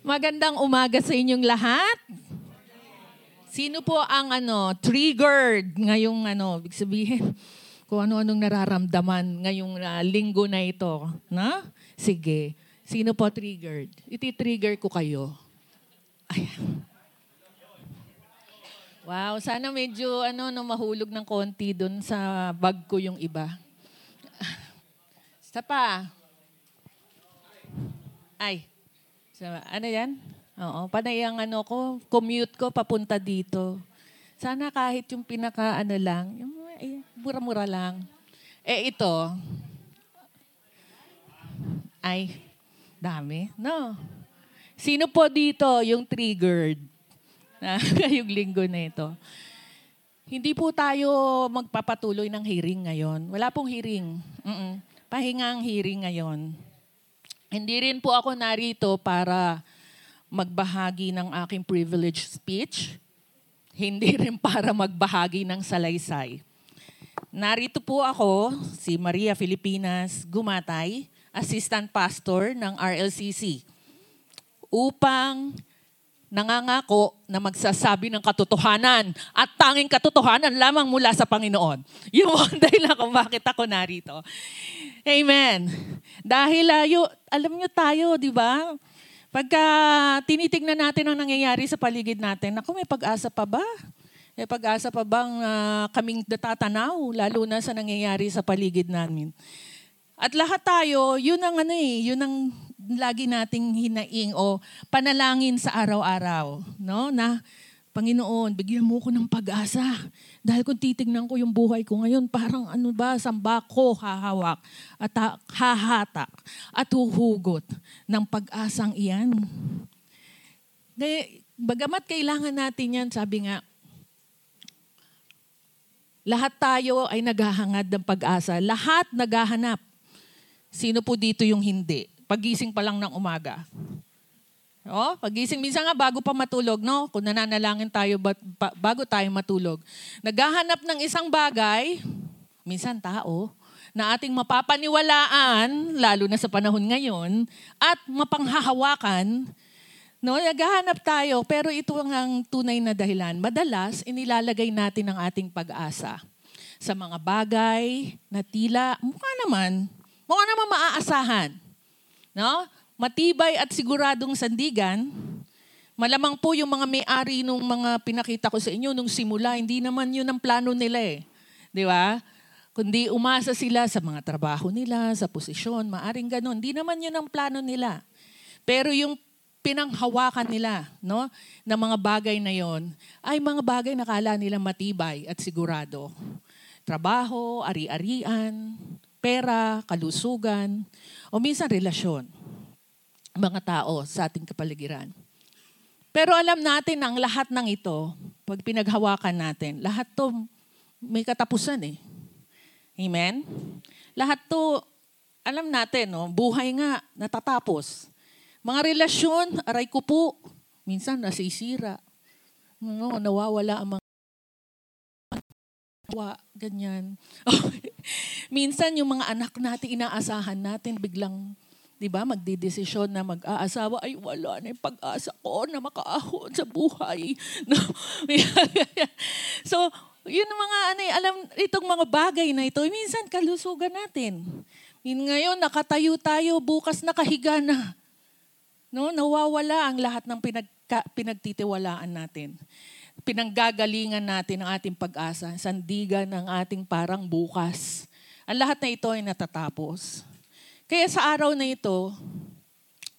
Magandang umaga sa inyong lahat. Sino po ang ano, triggered ngayong ano, ibig sabihin, kung ano-anong nararamdaman ngayong uh, linggo na ito. Na? Sige. Sino po triggered? Iti-trigger ko kayo. Ayan. Wow, sana medyo ano no mahulog ng konti doon sa bag ko yung iba. Isa pa. Ay. So, ano yan? Oo, panay ang ano ko, commute ko papunta dito. Sana kahit yung pinaka ano lang, yung eh, mura-mura lang. Eh ito, ay, dami. No. Sino po dito yung triggered? Na yung linggo na ito. Hindi po tayo magpapatuloy ng hearing ngayon. Wala pong hearing. Mm-mm. Pahingang hearing ngayon. Hindi rin po ako narito para magbahagi ng aking privilege speech. Hindi rin para magbahagi ng salaysay. Narito po ako, si Maria Filipinas Gumatay, Assistant Pastor ng RLCC, upang nangangako na magsasabi ng katotohanan at tanging katotohanan lamang mula sa Panginoon. Yung dahilan kung bakit ako narito. Amen. Dahil uh, yung, alam nyo tayo, di ba? Pagka tinitignan natin ang nangyayari sa paligid natin, ako may pag-asa pa ba? May pag-asa pa bang uh, kaming natatanaw, lalo na sa nangyayari sa paligid namin? At lahat tayo, yun ang ano eh, yun ang lagi nating hinaing o panalangin sa araw-araw, no? Na Panginoon, bigyan mo ko ng pag-asa. Dahil kung titignan ko yung buhay ko ngayon, parang ano ba, sambako hahawak at hahatak at huhugot ng pag-asang iyan. Bagamat kailangan natin yan, sabi nga, lahat tayo ay naghahangad ng pag-asa. Lahat naghahanap. Sino po dito yung hindi? Pagising pa lang ng umaga. Oh, pagising minsan nga bago pa matulog, no? Kung nananalangin tayo bago tayo matulog. Naghahanap ng isang bagay, minsan tao, na ating mapapaniwalaan, lalo na sa panahon ngayon, at mapanghahawakan, no? Naghahanap tayo, pero ito ang tunay na dahilan. Madalas, inilalagay natin ang ating pag-asa sa mga bagay na tila, mukha naman, mukha naman maaasahan. No? matibay at siguradong sandigan, malamang po yung mga may-ari nung mga pinakita ko sa inyo nung simula, hindi naman yun ang plano nila eh. Di ba? Kundi umasa sila sa mga trabaho nila, sa posisyon, maaring ganun. Hindi naman yun ang plano nila. Pero yung pinanghawakan nila no, ng mga bagay na yon ay mga bagay na kala nila matibay at sigurado. Trabaho, ari-arian, pera, kalusugan, o minsan relasyon mga tao sa ating kapaligiran. Pero alam natin ang lahat ng ito, pag pinaghawakan natin, lahat to may katapusan eh. Amen? Lahat to, alam natin, no, buhay nga, natatapos. Mga relasyon, aray ko po, minsan nasisira. No, nawawala ang mga ganyan. minsan yung mga anak natin, inaasahan natin, biglang 'di ba, magdidesisyon na mag-aasawa, ay wala na yung pag-asa ko na makaahon sa buhay. So, yun mga, ano, eh, alam, itong mga bagay na ito, minsan kalusugan natin. Yun ngayon, nakatayo tayo, bukas nakahiga na. No, nawawala ang lahat ng pinagka, pinagtitiwalaan natin. Pinanggagalingan natin ang ating pag-asa, sandigan ng ating parang bukas. Ang lahat na ito ay natatapos. Kaya sa araw na ito,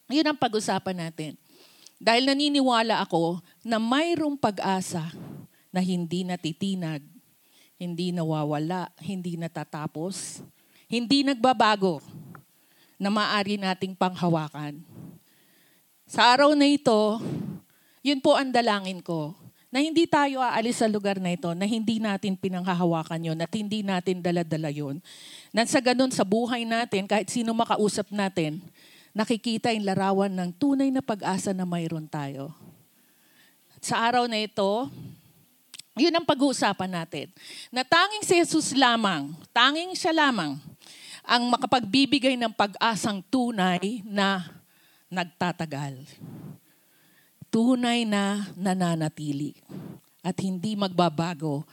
yun ang pag-usapan natin. Dahil naniniwala ako na mayroong pag-asa na hindi natitinag, hindi nawawala, hindi natatapos, hindi nagbabago na maaari nating panghawakan. Sa araw na ito, yun po ang dalangin ko na hindi tayo aalis sa lugar na ito, na hindi natin pinanghahawakan yon, at hindi natin daladala yon. Na sa ganun, sa buhay natin, kahit sino makausap natin, nakikita yung larawan ng tunay na pag-asa na mayroon tayo. At sa araw na ito, yun ang pag-uusapan natin. Na tanging si Jesus lamang, tanging siya lamang, ang makapagbibigay ng pag-asang tunay na nagtatagal. Tunay na nananatili at hindi magbabago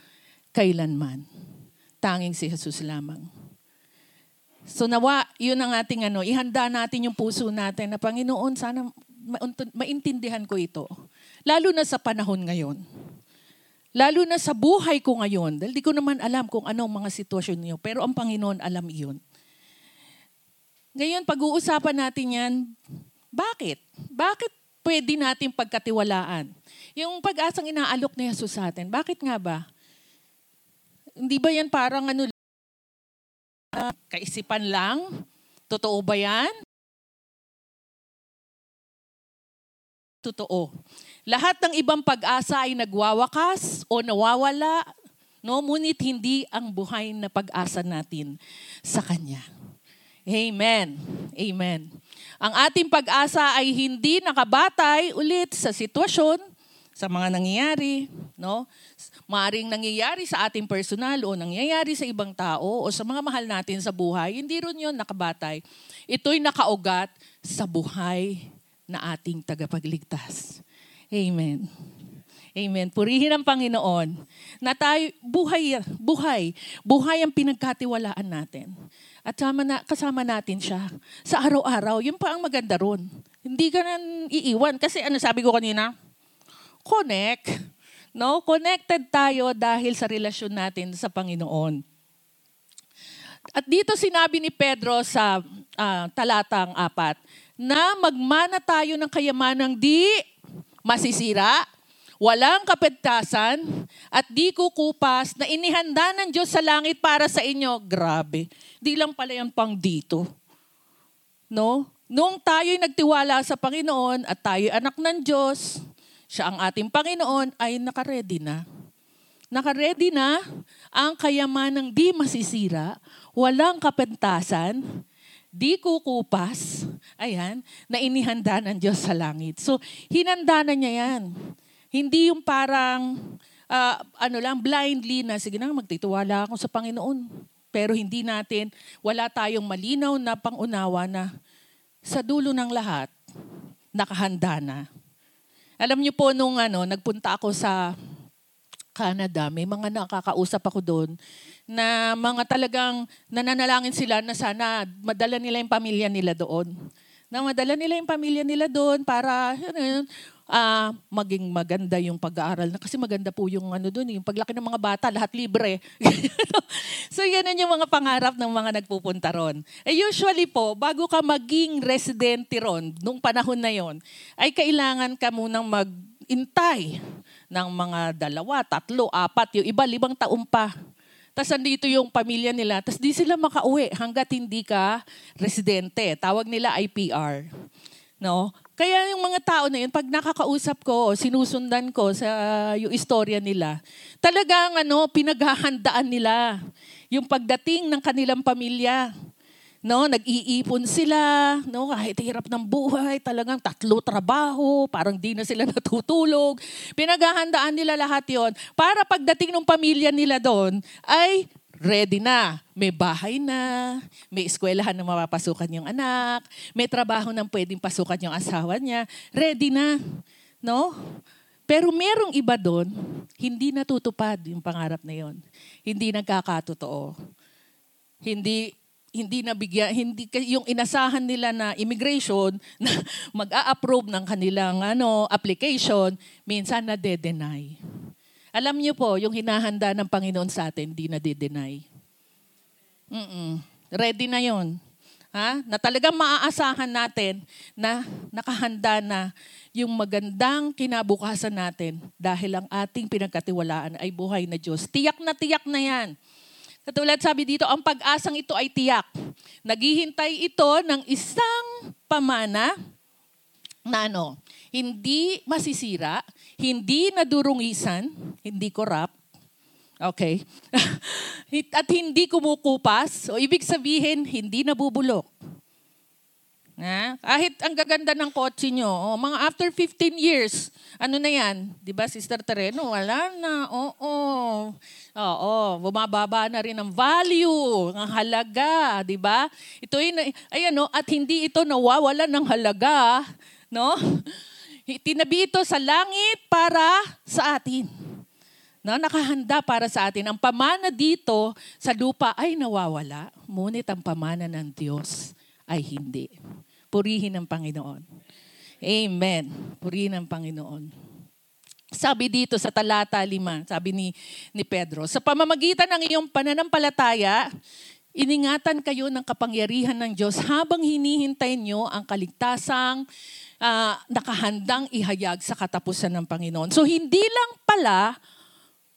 kailanman. Tanging si Jesus lamang. So nawa, yun ang ating ano, ihanda natin yung puso natin na Panginoon, sana maintindihan ko ito. Lalo na sa panahon ngayon. Lalo na sa buhay ko ngayon. Dahil di ko naman alam kung anong mga sitwasyon niyo. Pero ang Panginoon alam iyon. Ngayon, pag-uusapan natin yan, bakit? Bakit pwede natin pagkatiwalaan? Yung pag-asang inaalok ni Jesus sa atin, bakit nga ba? Hindi ba yan parang ano kaisipan lang? Totoo ba yan? Totoo. Lahat ng ibang pag-asa ay nagwawakas o nawawala, no? Ngunit hindi ang buhay na pag-asa natin sa Kanya. Amen. Amen. Ang ating pag-asa ay hindi nakabatay ulit sa sitwasyon, sa mga nangyayari, no? Maaring nangyayari sa ating personal o nangyayari sa ibang tao o sa mga mahal natin sa buhay, hindi ron yun nakabatay. Ito'y nakaugat sa buhay na ating tagapagligtas. Amen. Amen. Purihin ang Panginoon na tayo, buhay, buhay, buhay ang pinagkatiwalaan natin. At sama na, kasama natin siya sa araw-araw. Yun pa ang maganda ron. Hindi ka nang iiwan. Kasi ano sabi ko kanina? connect. No? Connected tayo dahil sa relasyon natin sa Panginoon. At dito sinabi ni Pedro sa uh, talatang apat, na magmana tayo ng kayamanang di masisira, walang kapedtasan, at di kukupas na inihanda ng Diyos sa langit para sa inyo. Grabe. Di lang pala yan pang dito. No? Nung tayo'y nagtiwala sa Panginoon at tayo'y anak ng Diyos, siya ang ating Panginoon, ay nakaredy na. Nakaredy na ang kayamanang di masisira, walang kapentasan, di kukupas, ayan, na inihanda ng Diyos sa langit. So, hinanda na niya yan. Hindi yung parang, uh, ano lang, blindly na, sige na, magtitiwala ako sa Panginoon. Pero hindi natin, wala tayong malinaw na pangunawa na sa dulo ng lahat, nakahanda na alam niyo po, nung ano, nagpunta ako sa Canada, may mga nakakausap ako doon na mga talagang nananalangin sila na sana madala nila yung pamilya nila doon. Na madala nila yung pamilya nila doon para ano, uh, maging maganda yung pag-aaral. Kasi maganda po yung ano doon, yung paglaki ng mga bata, lahat libre. so yan yung mga pangarap ng mga nagpupunta ron. Eh usually po, bago ka maging residente ron, nung panahon na yon, ay kailangan ka munang mag-intay ng mga dalawa, tatlo, apat, yung iba limang taon pa. Tapos andito yung pamilya nila, tapos di sila makauwi hanggat hindi ka residente. Tawag nila IPR. No? Kaya yung mga tao na yun, pag nakakausap ko, sinusundan ko sa yung istorya nila, talagang ano, pinaghahandaan nila yung pagdating ng kanilang pamilya. No, nag-iipon sila, no, kahit hirap ng buhay, talagang tatlo trabaho, parang di na sila natutulog. Pinaghahandaan nila lahat 'yon para pagdating ng pamilya nila doon ay ready na. May bahay na, may eskwelahan na mapapasukan yung anak, may trabaho na pwedeng pasukan yung asawa niya. Ready na. No? Pero merong iba doon, hindi natutupad yung pangarap na yon. Hindi nagkakatotoo. Hindi hindi nabigyan, hindi yung inasahan nila na immigration na mag-a-approve ng kanilang ano application, minsan na de-deny. Alam niyo po, yung hinahanda ng Panginoon sa atin, di na deny Mm-mm. Ready na yon. Ha? Na talagang maaasahan natin na nakahanda na yung magandang kinabukasan natin dahil ang ating pinagkatiwalaan ay buhay na Diyos. Tiyak na tiyak na yan. Katulad sabi dito, ang pag-asang ito ay tiyak. Naghihintay ito ng isang pamana na ano, hindi masisira, hindi nadurungisan, hindi corrupt, Okay. At hindi kumukupas. O ibig sabihin, hindi nabubulok. Na? Kahit ang gaganda ng kotse nyo, oh, mga after 15 years, ano na yan? Di ba, Sister Tereno? Wala na. Oo. Oo. Bumababa na rin ang value, ang halaga. Di ba? Ito ay, ay ano, at hindi ito nawawala ng halaga. No? Tinabi ito sa langit para sa atin. No, nakahanda para sa atin. Ang pamana dito sa lupa ay nawawala, ngunit ang pamana ng Diyos ay hindi. Purihin ang Panginoon. Amen. Purihin ang Panginoon. Sabi dito sa talata 5, sabi ni, ni Pedro, sa pamamagitan ng iyong pananampalataya, iningatan kayo ng kapangyarihan ng Diyos habang hinihintay nyo ang kaligtasang uh, nakahandang ihayag sa katapusan ng Panginoon. So hindi lang pala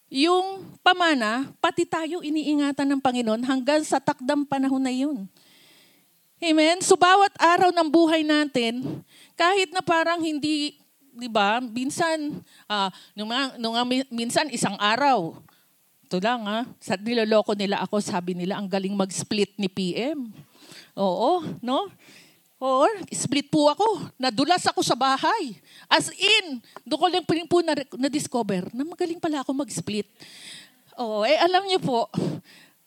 yung pamana, pati tayo iniingatan ng Panginoon hanggang sa takdang panahon na yun. Amen? So bawat araw ng buhay natin, kahit na parang hindi 'di ba? Minsan uh, nung, nung minsan isang araw. Ito lang ha. Sa niloloko nila ako, sabi nila ang galing mag-split ni PM. Oo, no? Oo, split po ako. Nadulas ako sa bahay. As in, doon ko lang po na, na-discover na magaling pala ako mag-split. Oo, eh alam niyo po,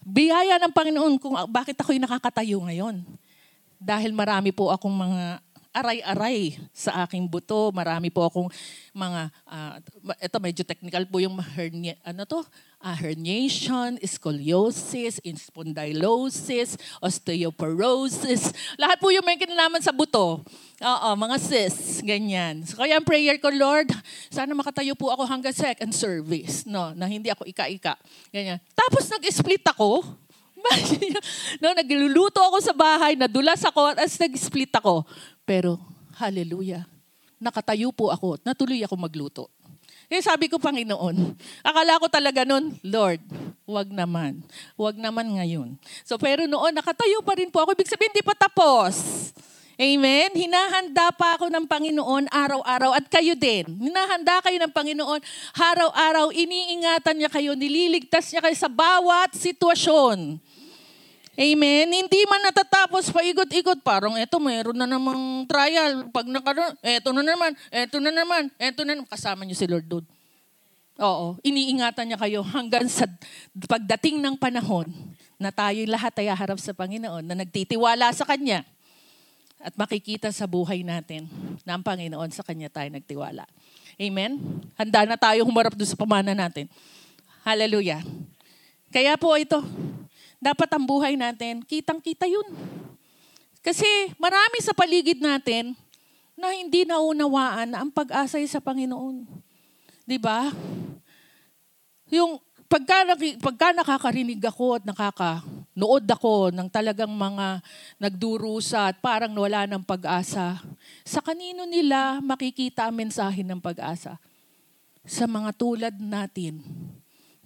biyaya ng Panginoon kung bakit ako'y nakakatayo ngayon. Dahil marami po akong mga aray-aray sa aking buto. Marami po akong mga, uh, ito medyo technical po yung hernia, ano to? Uh, herniation, scoliosis, spondylosis, osteoporosis. Lahat po yung may kinalaman sa buto. Oo, mga sis, ganyan. So, kaya ang prayer ko, Lord, sana makatayo po ako hanggang second service, no, na hindi ako ika-ika. Ganyan. Tapos nag-split ako, no, nagluluto ako sa bahay, nadulas ako, at nag-split ako. Pero, hallelujah, nakatayo po ako at natuloy ako magluto. Eh sabi ko, Panginoon, akala ko talaga noon, Lord, wag naman. Wag naman ngayon. So pero noon, nakatayo pa rin po ako. Ibig sabihin, hindi pa tapos. Amen? Hinahanda pa ako ng Panginoon araw-araw at kayo din. Hinahanda kayo ng Panginoon araw-araw. Iniingatan niya kayo, nililigtas niya kayo sa bawat sitwasyon. Amen? Hindi man natatapos pa ikot-ikot. Parang eto, mayroon na namang trial. Pag nakaroon, eto na naman, eto na naman, eto na naman. Kasama niyo si Lord doon. Oo, iniingatan niya kayo hanggang sa pagdating ng panahon na tayo lahat ay harap sa Panginoon, na nagtitiwala sa Kanya at makikita sa buhay natin na ang Panginoon sa Kanya tayo nagtiwala. Amen? Handa na tayo humarap doon sa pamana natin. Hallelujah. Kaya po ito, dapat ang buhay natin, kitang-kita yun. Kasi marami sa paligid natin na hindi naunawaan na ang pag-asa sa Panginoon. Di ba? Yung pagka, pagka nakakarinig ako at nakakanood ako ng talagang mga nagdurusa at parang wala ng pag-asa, sa kanino nila makikita ang mensahe ng pag-asa? Sa mga tulad natin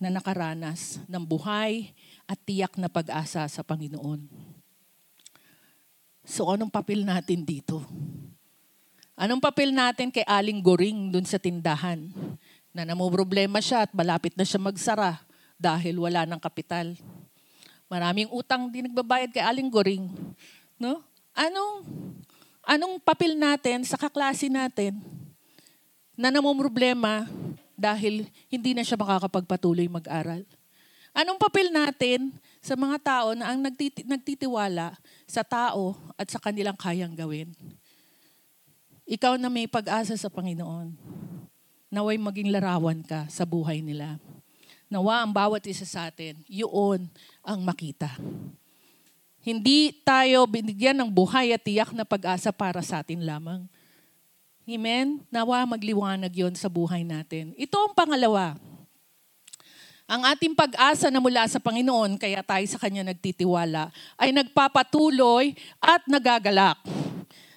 na nakaranas ng buhay at tiyak na pag-asa sa Panginoon. So anong papel natin dito? Anong papel natin kay Aling Goring dun sa tindahan? Na problema siya at malapit na siya magsara dahil wala ng kapital. Maraming utang din nagbabayad kay Aling Goring. No? Anong, anong papel natin sa kaklase natin na problema dahil hindi na siya makakapagpatuloy mag-aral? Anong papel natin sa mga tao na ang nagtiti- nagtitiwala sa tao at sa kanilang kayang gawin? Ikaw na may pag-asa sa Panginoon. Naway maging larawan ka sa buhay nila. Nawa ang bawat isa sa atin, yun ang makita. Hindi tayo binigyan ng buhay at tiyak na pag-asa para sa atin lamang. Amen? Nawa magliwanag yon sa buhay natin. Ito ang pangalawa ang ating pag-asa na mula sa Panginoon, kaya tayo sa Kanya nagtitiwala, ay nagpapatuloy at nagagalak.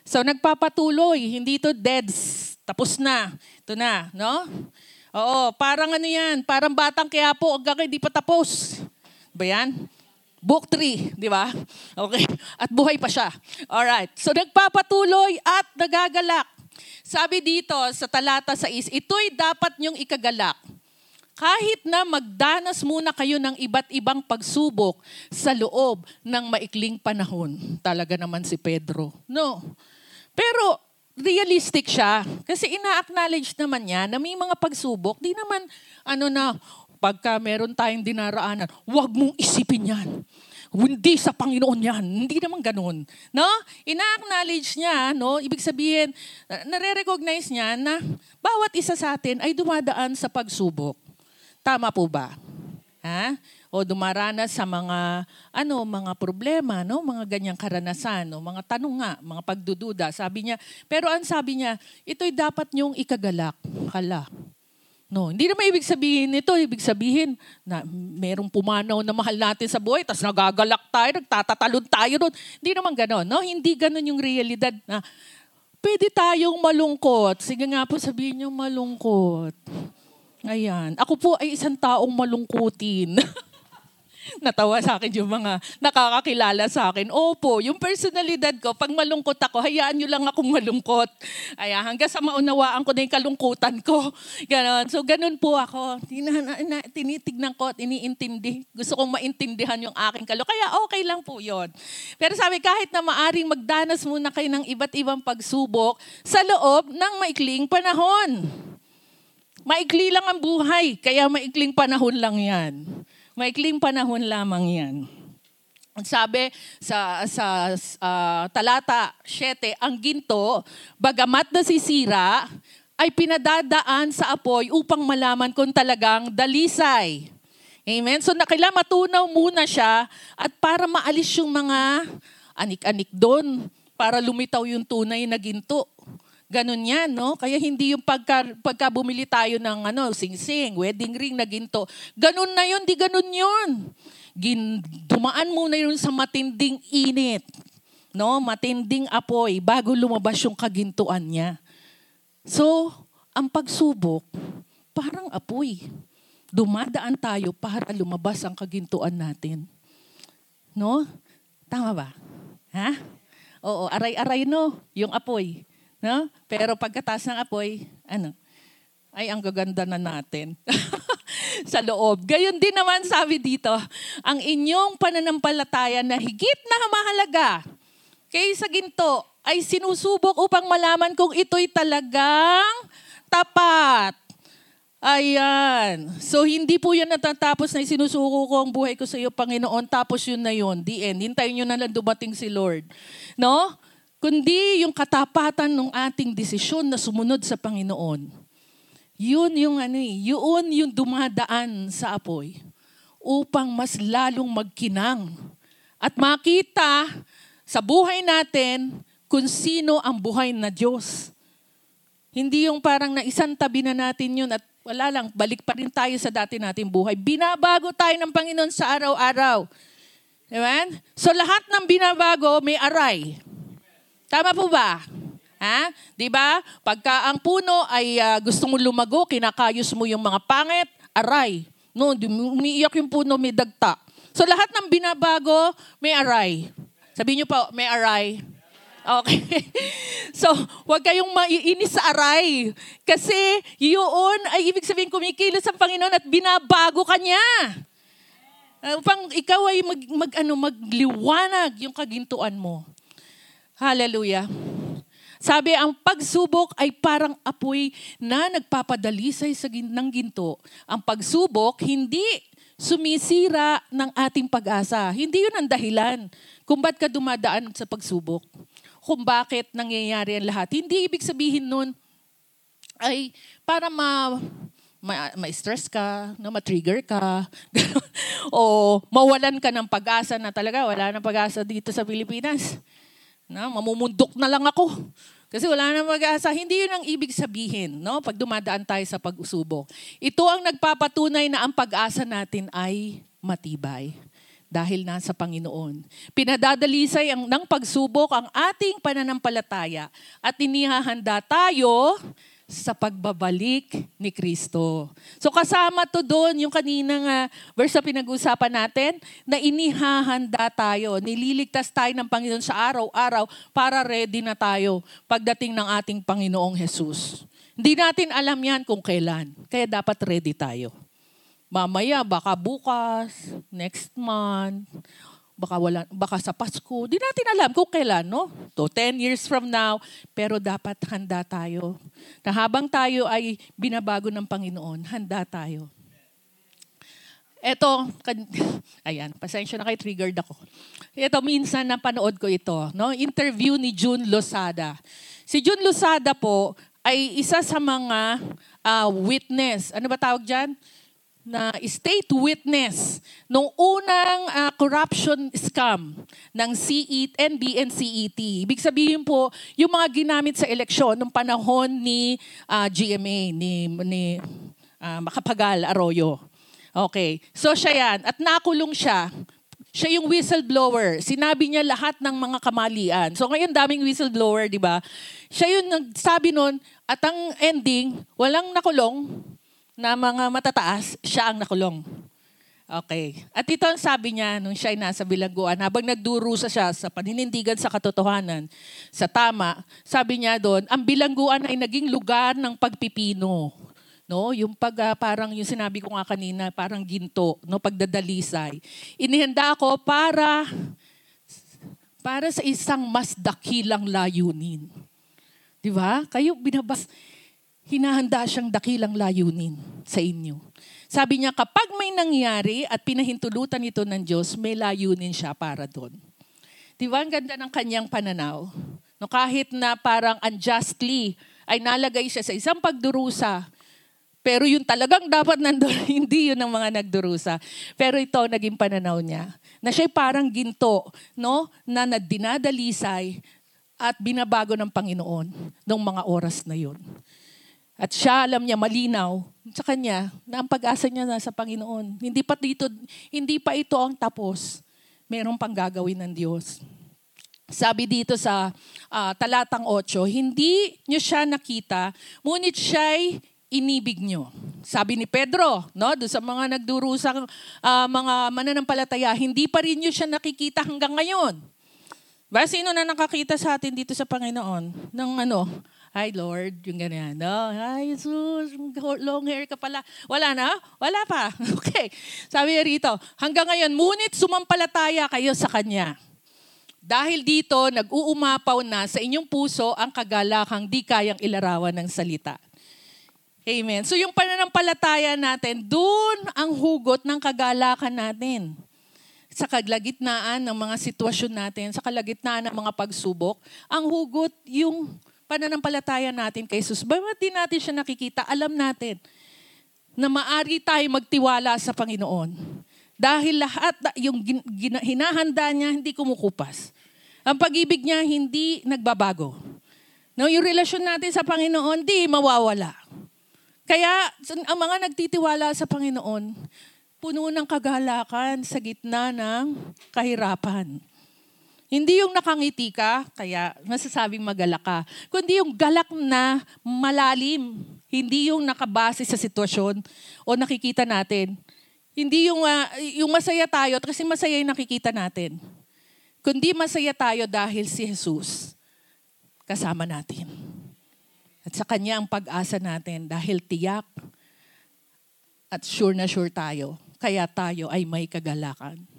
So nagpapatuloy, hindi to deads. Tapos na. Ito na, no? Oo, parang ano yan, parang batang kaya po, hanggang hindi pa tapos. Ba yan? Book 3, di ba? Okay. At buhay pa siya. Alright. So nagpapatuloy at nagagalak. Sabi dito sa talata 6, ito'y dapat niyong ikagalak kahit na magdanas muna kayo ng iba't ibang pagsubok sa loob ng maikling panahon. Talaga naman si Pedro. No. Pero realistic siya. Kasi ina-acknowledge naman niya na may mga pagsubok. Di naman, ano na, pagka meron tayong dinaraanan, huwag mong isipin yan. Hindi sa Panginoon yan. Hindi naman ganun. No? Ina-acknowledge niya, no? ibig sabihin, nare-recognize niya na bawat isa sa atin ay dumadaan sa pagsubok. Tama po ba? Ha? o dumaranas sa mga ano mga problema no mga ganyang karanasan no mga tanong nga mga pagdududa sabi niya pero ang sabi niya ito'y dapat niyong ikagalak kala No, hindi naman ibig sabihin nito, ibig sabihin na merong pumanaw na mahal natin sa buhay, tapos nagagalak tayo, nagtatatalon tayo doon. Hindi naman gano'n, no? Hindi gano'n yung realidad na pwede tayong malungkot. Sige nga po sabihin niyo malungkot. Ayan. Ako po ay isang taong malungkutin. Natawa sa akin yung mga nakakakilala sa akin. Opo, yung personalidad ko, pag malungkot ako, hayaan nyo lang akong malungkot. Ay, hanggang sa maunawaan ko na yung kalungkutan ko. Ganon. So, ganun po ako. Tinitignan ko at iniintindi. Gusto kong maintindihan yung aking kalo. Kaya okay lang po yon. Pero sabi, kahit na maaring magdanas muna kayo ng iba't ibang pagsubok sa loob ng maikling panahon. Maikli lang ang buhay, kaya maikling panahon lang yan. Maikling panahon lamang yan. Sabi sa, sa uh, talata 7, ang ginto, bagamat nasisira, ay pinadadaan sa apoy upang malaman kung talagang dalisay. Amen? So nakila matunaw muna siya at para maalis yung mga anik-anik doon, para lumitaw yung tunay na ginto. Ganun yan, no? Kaya hindi yung pagka, pagka bumili tayo ng ano, sing-sing, wedding ring na ginto. Ganun na yun, di ganun yun. Gin, dumaan muna yun sa matinding init. No? Matinding apoy bago lumabas yung kagintuan niya. So, ang pagsubok, parang apoy. Dumadaan tayo para lumabas ang kagintuan natin. No? Tama ba? Ha? Oo, aray-aray no, yung apoy. No? Pero pagkatas ng apoy, ano, ay ang gaganda na natin sa loob. Gayon din naman sabi dito, ang inyong pananampalataya na higit na mahalaga kaysa ginto ay sinusubok upang malaman kung ito'y talagang tapat. Ayan. So, hindi po yan natatapos na sinusuko ko ang buhay ko sa iyo, Panginoon. Tapos yun na yun. The end. Hintayin nyo na lang dumating si Lord. No? Kundi yung katapatan ng ating desisyon na sumunod sa Panginoon. Yun yung ano eh, yun yung dumadaan sa apoy upang mas lalong magkinang at makita sa buhay natin kung sino ang buhay na Diyos. Hindi yung parang na isang tabi na natin yun at wala lang, balik pa rin tayo sa dati nating buhay. Binabago tayo ng Panginoon sa araw-araw. Amen? So lahat ng binabago may aray. Tama po ba? Ha? 'Di ba? Pagka ang puno ay uh, gusto mo lumago, kinakayos mo yung mga pangit, aray. No, umiiyak yung puno, may dagta. So lahat ng binabago, may aray. Sabi niyo po, may aray. Okay. so, huwag kayong maiinis sa aray. Kasi yun ay ibig sabihin kumikilos ang Panginoon at binabago ka niya. Upang ikaw ay mag, mag, ano, magliwanag yung kagintuan mo. Hallelujah. Sabi, ang pagsubok ay parang apoy na nagpapadalisay sa ng ginto. Ang pagsubok, hindi sumisira ng ating pag-asa. Hindi yun ang dahilan kung ba't ka dumadaan sa pagsubok. Kung bakit nangyayari ang lahat. Hindi ibig sabihin nun ay para ma, ma, ma-stress ka, no, ma-trigger ka, o mawalan ka ng pag-asa na talaga, wala nang pag-asa dito sa Pilipinas. Na, mamumundok na lang ako. Kasi wala na mag-asa. Hindi yun ang ibig sabihin, no? Pag dumadaan tayo sa pag-usubok. Ito ang nagpapatunay na ang pag-asa natin ay matibay dahil nasa Panginoon. Pinadadalisay ang, ng pagsubok ang ating pananampalataya at inihahanda tayo sa pagbabalik ni Kristo. So kasama to doon yung kaninang uh, verse na pinag-usapan natin na inihahanda tayo, nililigtas tayo ng Panginoon sa araw-araw para ready na tayo pagdating ng ating Panginoong Jesus. Hindi natin alam yan kung kailan, kaya dapat ready tayo. Mamaya, baka bukas, next month, baka, wala, baka sa Pasko. Di natin alam kung kailan, no? To 10 years from now. Pero dapat handa tayo. Na habang tayo ay binabago ng Panginoon, handa tayo. Ito, ayan, pasensya na kay triggered ako. Ito, minsan napanood ko ito, no? interview ni June Losada. Si June Losada po ay isa sa mga uh, witness. Ano ba tawag dyan? Na state witness nung unang uh, corruption scam ng CE, NB and CET. Ibig sabihin po, yung mga ginamit sa eleksyon nung panahon ni uh, GMA, ni, ni uh, Makapagal Arroyo. Okay. So siya yan. At nakulong siya. Siya yung whistleblower. Sinabi niya lahat ng mga kamalian. So ngayon daming whistleblower, di ba? Siya yung nagsabi nun, at ang ending, walang nakulong na mga matataas, siya ang nakulong. Okay. At ito ang sabi niya nung siya ay nasa bilangguan, habang nagdurusa siya sa paninindigan sa katotohanan, sa tama, sabi niya doon, ang bilangguan ay naging lugar ng pagpipino. No, yung pag uh, parang yung sinabi ko nga kanina, parang ginto, no, pagdadalisay. Inihanda ako para para sa isang mas dakilang layunin. 'Di ba? Kayo binabas hinahanda siyang dakilang layunin sa inyo. Sabi niya, kapag may nangyari at pinahintulutan ito ng Diyos, may layunin siya para doon. Di ba ang ganda ng kanyang pananaw? No, kahit na parang unjustly ay nalagay siya sa isang pagdurusa, pero yung talagang dapat nandun, hindi yun ang mga nagdurusa. Pero ito, naging pananaw niya. Na siya'y parang ginto, no? Na nadinadalisay at binabago ng Panginoon ng mga oras na yun. At siya alam niya malinaw sa kanya na ang pag-asa niya nasa Panginoon. Hindi pa dito, hindi pa ito ang tapos. Merong pang gagawin ng Diyos. Sabi dito sa uh, talatang 8, hindi niyo siya nakita, ngunit siya'y inibig nyo. Sabi ni Pedro, no, doon sa mga nagdurusang uh, mga mananampalataya, hindi pa rin nyo siya nakikita hanggang ngayon. Ba, sino na nakakita sa atin dito sa Panginoon? Ng ano? Hi Lord, yung ganyan. No? Hi Jesus, long hair ka pala. Wala na? Wala pa. Okay. Sabi rito, hanggang ngayon, ngunit sumampalataya kayo sa Kanya. Dahil dito, nag-uumapaw na sa inyong puso ang kagalakang di kayang ilarawan ng salita. Amen. So yung pananampalataya natin, doon ang hugot ng kagalakan natin. Sa kalagitnaan ng mga sitwasyon natin, sa kalagitnaan ng mga pagsubok, ang hugot yung pananampalataya natin kay Jesus. Bagamat di natin siya nakikita, alam natin na maari tayo magtiwala sa Panginoon. Dahil lahat, yung hinahanda niya, hindi kumukupas. Ang pag-ibig niya, hindi nagbabago. No, yung relasyon natin sa Panginoon, di mawawala. Kaya ang mga nagtitiwala sa Panginoon, puno ng kagalakan sa gitna ng kahirapan. Hindi yung nakangiti ka, kaya masasabing magalak ka, kundi yung galak na malalim. Hindi yung nakabase sa sitwasyon o nakikita natin. Hindi yung, uh, yung masaya tayo kasi masaya yung nakikita natin. Kundi masaya tayo dahil si Jesus kasama natin. At sa Kanya ang pag-asa natin dahil tiyak at sure na sure tayo. Kaya tayo ay may kagalakan.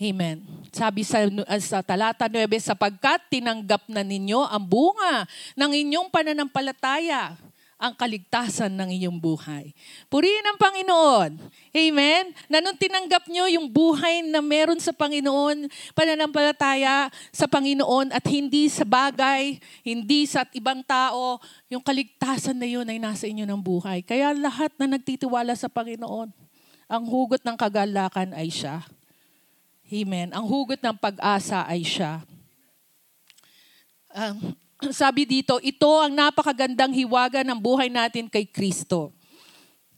Amen. Sabi sa, sa talata 9, sapagkat tinanggap na ninyo ang bunga ng inyong pananampalataya ang kaligtasan ng inyong buhay. Purihin ang Panginoon. Amen? Na nung tinanggap nyo yung buhay na meron sa Panginoon, pananampalataya sa Panginoon at hindi sa bagay, hindi sa ibang tao, yung kaligtasan na yun ay nasa inyo ng buhay. Kaya lahat na nagtitiwala sa Panginoon, ang hugot ng kagalakan ay siya. Amen. Ang hugot ng pag-asa ay siya. Um, sabi dito, ito ang napakagandang hiwaga ng buhay natin kay Kristo.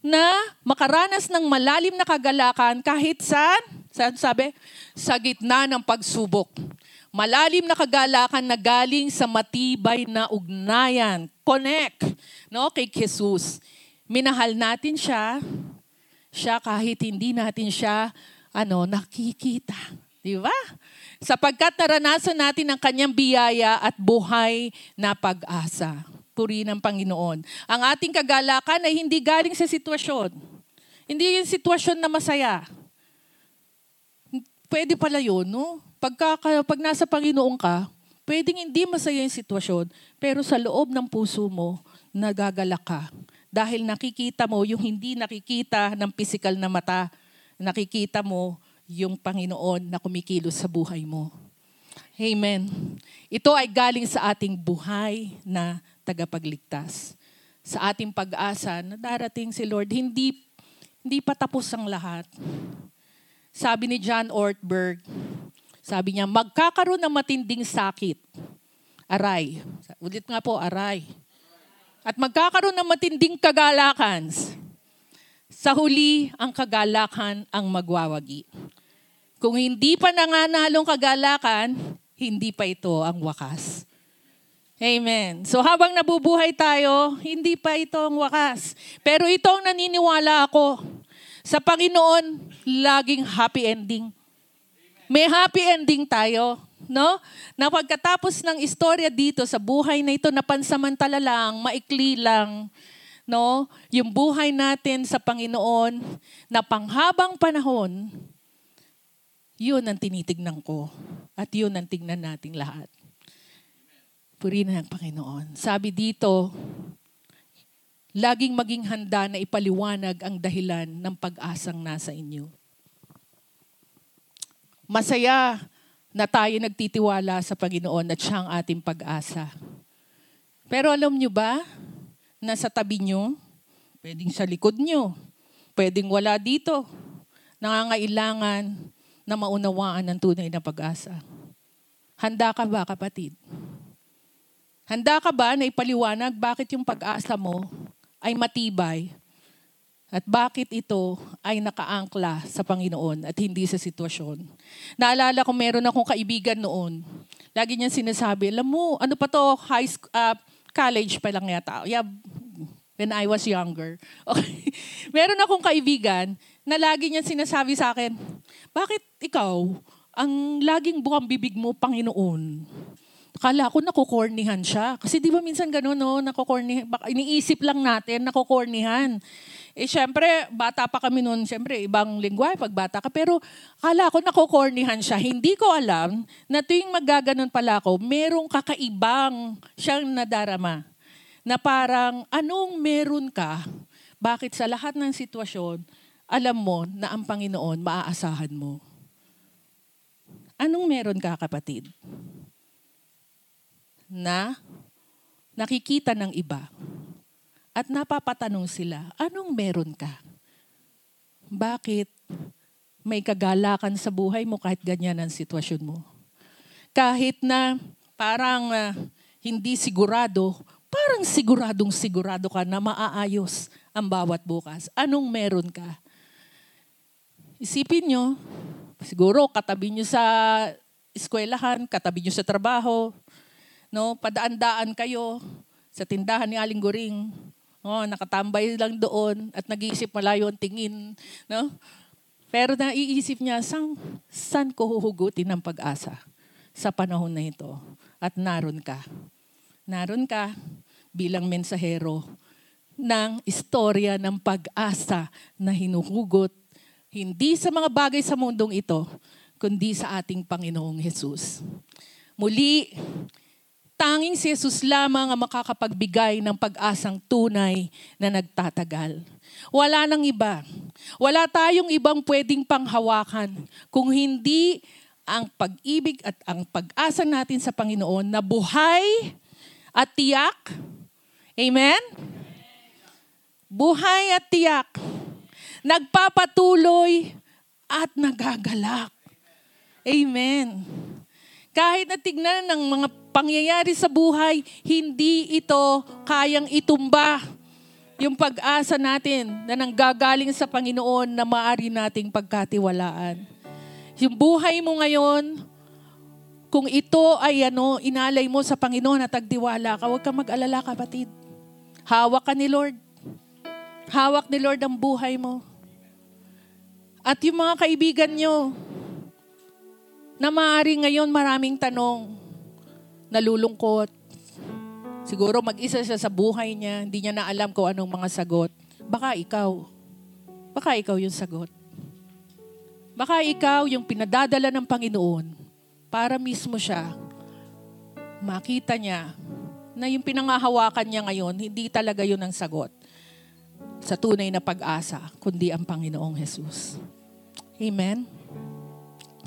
Na makaranas ng malalim na kagalakan kahit saan, saan sabi? Sa gitna ng pagsubok. Malalim na kagalakan na galing sa matibay na ugnayan. Connect no, kay Jesus. Minahal natin siya. Siya kahit hindi natin siya ano, nakikita. Di ba? sapagkat naranasan natin ang kanyang biyaya at buhay na pag-asa. Puri ng Panginoon. Ang ating kagalakan ay hindi galing sa sitwasyon. Hindi yung sitwasyon na masaya. Pwede pala yun, no? Pagka, pag nasa Panginoon ka, pwedeng hindi masaya yung sitwasyon, pero sa loob ng puso mo, nagagalak ka. Dahil nakikita mo yung hindi nakikita ng physical na mata nakikita mo yung Panginoon na kumikilos sa buhay mo. Amen. Ito ay galing sa ating buhay na tagapagligtas. Sa ating pag-asa na darating si Lord, hindi, hindi pa tapos ang lahat. Sabi ni John Ortberg, sabi niya, magkakaroon ng matinding sakit. Aray. Ulit nga po, aray. At magkakaroon ng matinding kagalakan. Sa huli, ang kagalakan ang magwawagi. Kung hindi pa nanganalong kagalakan, hindi pa ito ang wakas. Amen. So habang nabubuhay tayo, hindi pa ito ang wakas. Pero ito ang naniniwala ako. Sa Panginoon, laging happy ending. May happy ending tayo, no? Na pagkatapos ng istorya dito sa buhay na ito, napansamantala lang, maikli lang, no? Yung buhay natin sa Panginoon na panghabang panahon, yun ang tinitignan ko. At yun ang tignan nating lahat. Purihin ng Panginoon. Sabi dito, laging maging handa na ipaliwanag ang dahilan ng pag-asang nasa inyo. Masaya na tayo nagtitiwala sa Panginoon at siya ang ating pag-asa. Pero alam nyo ba, nasa tabi nyo, pwedeng sa likod nyo, pwedeng wala dito, nangangailangan na maunawaan ang tunay na pag-asa. Handa ka ba, kapatid? Handa ka ba na ipaliwanag bakit yung pag-asa mo ay matibay at bakit ito ay nakaangkla sa Panginoon at hindi sa sitwasyon? Naalala ko meron akong kaibigan noon. Lagi niya sinasabi, alam mo, ano pa to, high school, uh, college pa lang yata. Yeah, when I was younger. Okay. meron akong kaibigan na lagi niya sinasabi sa akin, bakit ikaw, ang laging bukang bibig mo, Panginoon? Kala ko nakukornihan siya. Kasi di ba minsan gano'n, no? Nakukornihan. Iniisip lang natin, nakukornihan. Eh, syempre, bata pa kami noon. Syempre, ibang lingwahe pag bata ka. Pero, kala ko nakukornihan siya. Hindi ko alam na tuwing magaganon pala ako, merong kakaibang siyang nadarama. Na parang, anong meron ka? Bakit sa lahat ng sitwasyon, alam mo na ang Panginoon maaasahan mo? Anong meron ka, kapatid? na nakikita ng iba at napapatanong sila, anong meron ka? Bakit may kagalakan sa buhay mo kahit ganyan ang sitwasyon mo? Kahit na parang uh, hindi sigurado, parang siguradong sigurado ka na maaayos ang bawat bukas. Anong meron ka? Isipin nyo, siguro katabi nyo sa eskwelahan, katabi nyo sa trabaho, no, padaan-daan kayo sa tindahan ni Aling Goring. Oh, nakatambay lang doon at nag-iisip malayo ang tingin, no? Pero naiisip niya, sang, saan ko huhugutin ng pag-asa sa panahon na ito? At naroon ka. Naroon ka bilang mensahero ng istorya ng pag-asa na hinuhugot hindi sa mga bagay sa mundong ito, kundi sa ating Panginoong Hesus. Muli, Tanging si Jesus lamang ang makakapagbigay ng pag-asang tunay na nagtatagal. Wala nang iba. Wala tayong ibang pwedeng panghawakan kung hindi ang pag-ibig at ang pag-asa natin sa Panginoon na buhay at tiyak. Amen? Buhay at tiyak. Nagpapatuloy at nagagalak. Amen. Kahit na tignan ng mga pangyayari sa buhay, hindi ito kayang itumba yung pag-asa natin na nanggagaling sa Panginoon na maari nating pagkatiwalaan. Yung buhay mo ngayon, kung ito ay ano, inalay mo sa Panginoon at tagtiwala ka, huwag kang mag-alala kapatid. Hawak ka ni Lord. Hawak ni Lord ang buhay mo. At yung mga kaibigan nyo, na maaari ngayon maraming tanong, nalulungkot. Siguro mag-isa siya sa buhay niya, hindi niya na alam kung anong mga sagot. Baka ikaw. Baka ikaw yung sagot. Baka ikaw yung pinadadala ng Panginoon para mismo siya makita niya na yung pinangahawakan niya ngayon, hindi talaga yun ang sagot sa tunay na pag-asa, kundi ang Panginoong Jesus. Amen?